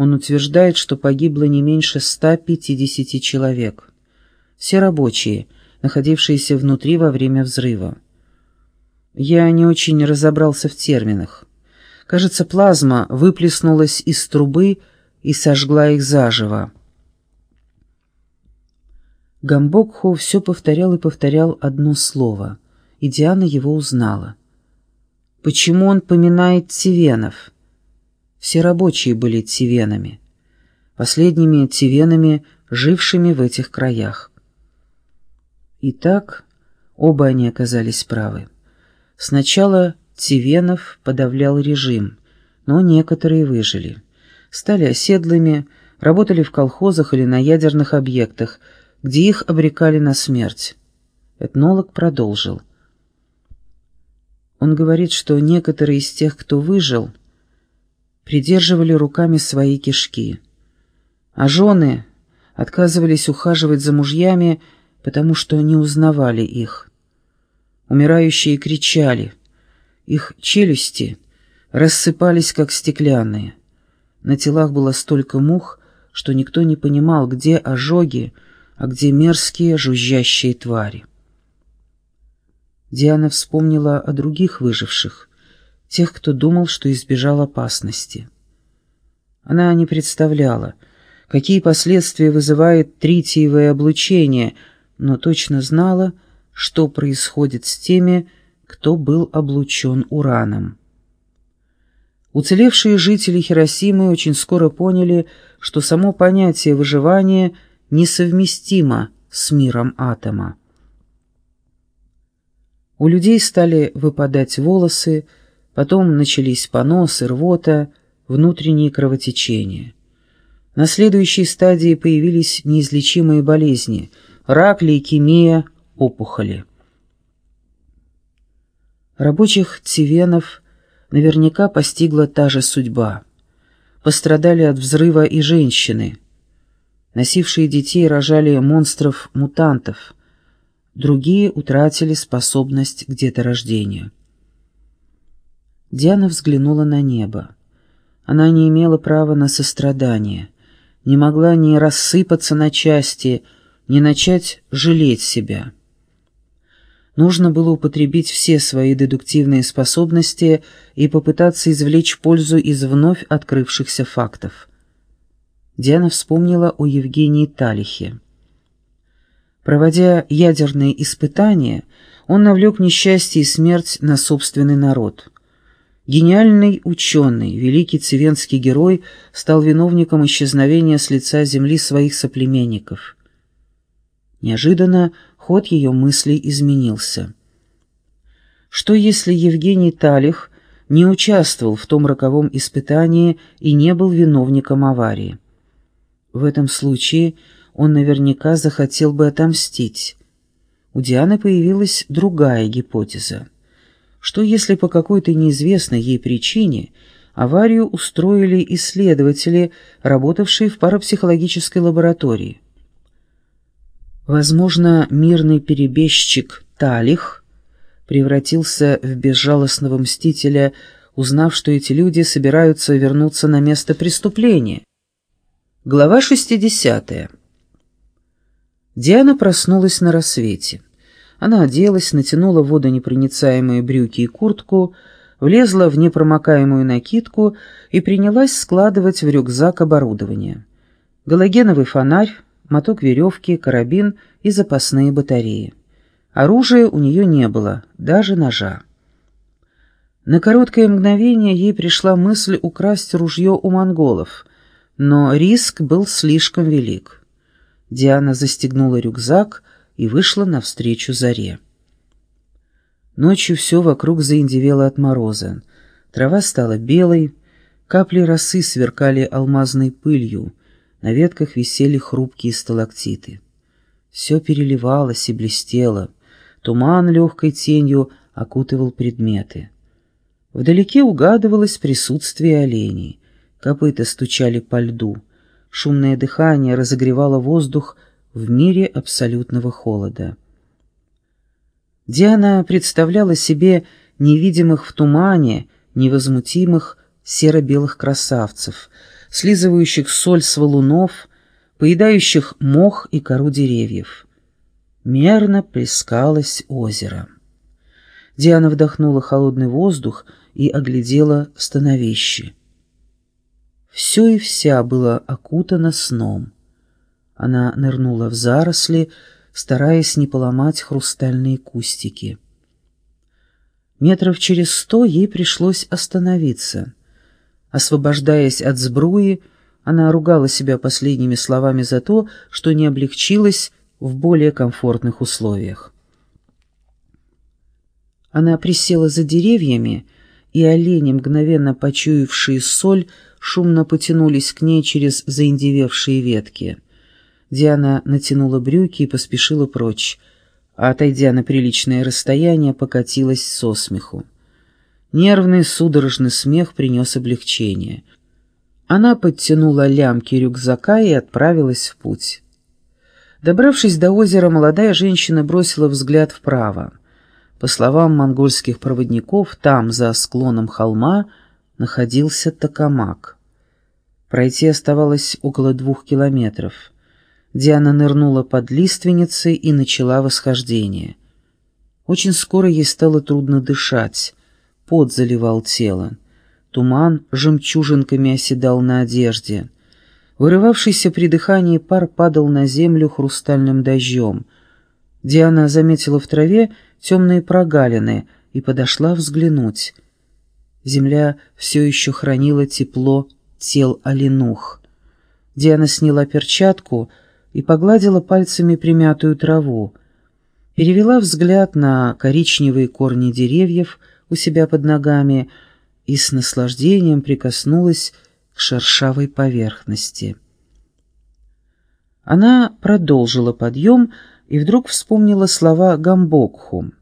Он утверждает, что погибло не меньше 150 человек. Все рабочие, находившиеся внутри во время взрыва. Я не очень разобрался в терминах. Кажется, плазма выплеснулась из трубы и сожгла их заживо. Гамбокху все повторял и повторял одно слово, и Диана его узнала. Почему он поминает Тивенов? Все рабочие были Тивенами, последними Тивенами, жившими в этих краях. Итак, оба они оказались правы. Сначала Тивенов подавлял режим, но некоторые выжили. Стали оседлыми, работали в колхозах или на ядерных объектах, где их обрекали на смерть. Этнолог продолжил. Он говорит, что некоторые из тех, кто выжил, придерживали руками свои кишки, а жены отказывались ухаживать за мужьями, потому что не узнавали их. Умирающие кричали. Их челюсти рассыпались, как стеклянные. На телах было столько мух, что никто не понимал, где ожоги, а где мерзкие жужжащие твари. Диана вспомнила о других выживших, тех, кто думал, что избежал опасности. Она не представляла, какие последствия вызывает тритиевое облучение, но точно знала, что происходит с теми, кто был облучен ураном. Уцелевшие жители Хиросимы очень скоро поняли, что само понятие выживания несовместимо с миром атома. У людей стали выпадать волосы, потом начались поносы, рвота, внутренние кровотечения. На следующей стадии появились неизлечимые болезни – рак, лейкемия, опухоли. Рабочих Цивенов наверняка постигла та же судьба. Пострадали от взрыва и женщины. Носившие детей рожали монстров-мутантов. Другие утратили способность к деторождению. Диана взглянула на небо. Она не имела права на сострадание, не могла ни рассыпаться на части, ни начать жалеть себя. Нужно было употребить все свои дедуктивные способности и попытаться извлечь пользу из вновь открывшихся фактов. Диана вспомнила о Евгении Талихе. Проводя ядерные испытания, он навлек несчастье и смерть на собственный народ. Гениальный ученый, великий цивенский герой, стал виновником исчезновения с лица земли своих соплеменников. Неожиданно ход ее мыслей изменился. Что если Евгений Талих не участвовал в том роковом испытании и не был виновником аварии? В этом случае он наверняка захотел бы отомстить. У Дианы появилась другая гипотеза. Что если по какой-то неизвестной ей причине аварию устроили исследователи, работавшие в парапсихологической лаборатории? Возможно, мирный перебежчик Талих превратился в безжалостного мстителя, узнав, что эти люди собираются вернуться на место преступления. Глава 60. Диана проснулась на рассвете. Она оделась, натянула водонепроницаемые брюки и куртку, влезла в непромокаемую накидку и принялась складывать в рюкзак оборудование. Галогеновый фонарь, моток веревки, карабин и запасные батареи. Оружия у нее не было, даже ножа. На короткое мгновение ей пришла мысль украсть ружье у монголов, но риск был слишком велик. Диана застегнула рюкзак и вышла навстречу заре. Ночью все вокруг заиндевело от мороза. Трава стала белой, капли росы сверкали алмазной пылью, на ветках висели хрупкие сталактиты. Все переливалось и блестело, туман легкой тенью окутывал предметы. Вдалеке угадывалось присутствие оленей, копыта стучали по льду, шумное дыхание разогревало воздух в мире абсолютного холода. Диана представляла себе невидимых в тумане, невозмутимых серо-белых красавцев — слизывающих соль с валунов, поедающих мох и кору деревьев. Мерно плескалось озеро. Диана вдохнула холодный воздух и оглядела становище. Все и вся было окутано сном. Она нырнула в заросли, стараясь не поломать хрустальные кустики. Метров через сто ей пришлось остановиться. Освобождаясь от сбруи, она ругала себя последними словами за то, что не облегчилась в более комфортных условиях. Она присела за деревьями, и олени, мгновенно почуявшие соль, шумно потянулись к ней через заиндевевшие ветки. Диана натянула брюки и поспешила прочь, а, отойдя на приличное расстояние, покатилась со смеху. Нервный судорожный смех принес облегчение. Она подтянула лямки рюкзака и отправилась в путь. Добравшись до озера, молодая женщина бросила взгляд вправо. По словам монгольских проводников, там, за склоном холма, находился Токамак. Пройти оставалось около двух километров. Диана нырнула под лиственницей и начала восхождение. Очень скоро ей стало трудно дышать, пот заливал тело. Туман жемчужинками оседал на одежде. Вырывавшийся при дыхании пар падал на землю хрустальным дождем. Диана заметила в траве темные прогалины и подошла взглянуть. Земля все еще хранила тепло тел оленух. Диана сняла перчатку и погладила пальцами примятую траву. Перевела взгляд на коричневые корни деревьев у себя под ногами и с наслаждением прикоснулась к шершавой поверхности. Она продолжила подъем и вдруг вспомнила слова Гамбокху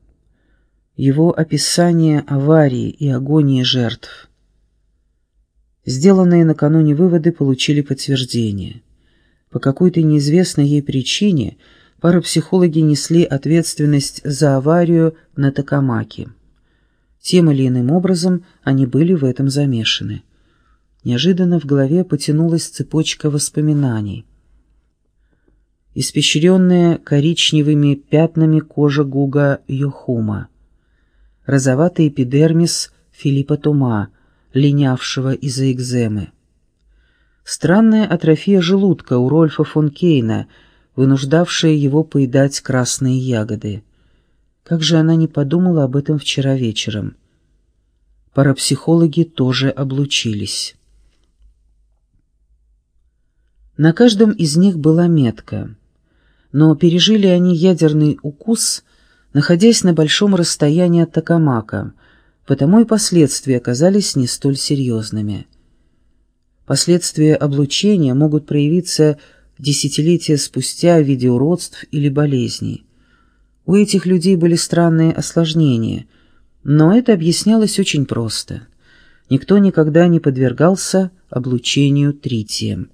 его описание аварии и агонии жертв. Сделанные накануне выводы получили подтверждение. По какой-то неизвестной ей причине парапсихологи несли ответственность за аварию на Токамаке. Тем или иным образом они были в этом замешаны. Неожиданно в голове потянулась цепочка воспоминаний. Испещренная коричневыми пятнами кожа Гуга Йохума — розоватый эпидермис Филиппа Тума, линявшего из-за экземы. Странная атрофия желудка у Рольфа фон Кейна, вынуждавшая его поедать красные ягоды. Как же она не подумала об этом вчера вечером? Парапсихологи тоже облучились. На каждом из них была метка, но пережили они ядерный укус находясь на большом расстоянии от Токамака, потому и последствия оказались не столь серьезными. Последствия облучения могут проявиться десятилетия спустя в виде уродств или болезней. У этих людей были странные осложнения, но это объяснялось очень просто. Никто никогда не подвергался облучению тритием.